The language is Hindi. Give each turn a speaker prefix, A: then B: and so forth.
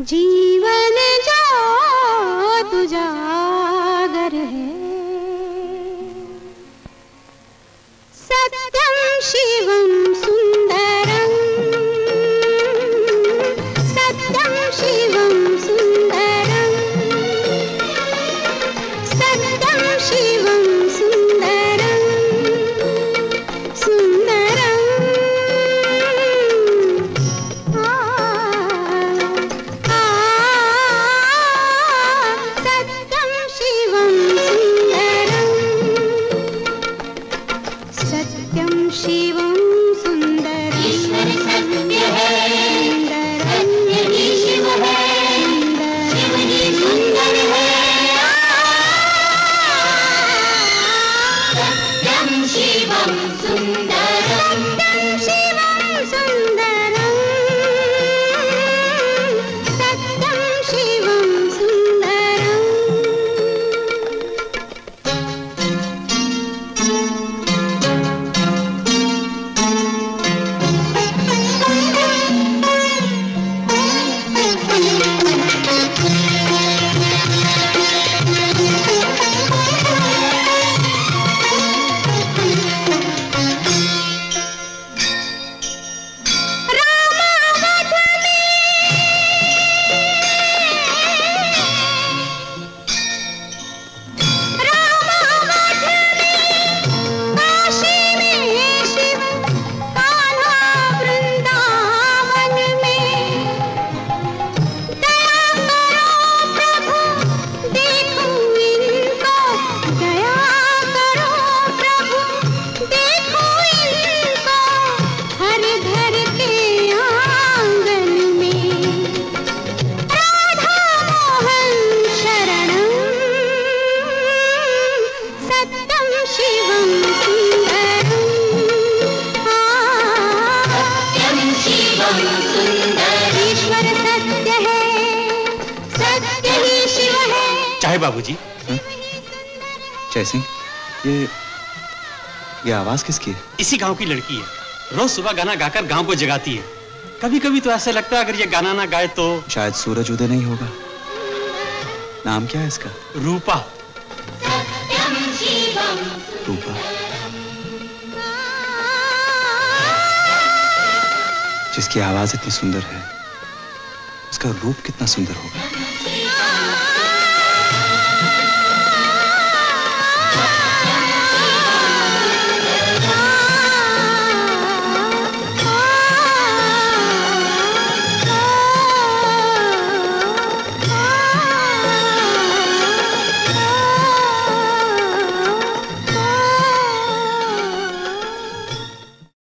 A: जीवन जो तुजागर है। सत्यम शिवम सुंदरम। सत्यम शिवम सुंदरम। सत्यम शिवम
B: चाहे बाबूजी।
C: जय सिंह ये ये आवाज़ किसकी है?
B: इसी गाँव की लड़की है। रोज सुबह गाना गाकर गाँव को जगाती है। कभी कभी तो ऐसे लगता है अगर ये गाना ना गाए तो
C: शायद सूरज उदय नहीं होगा। नाम क्या है इसका?
B: रूपा।
C: रूपा जिसकी आवाज़ इतनी सुंदर है उसका रूप कितना सुंदर होगा।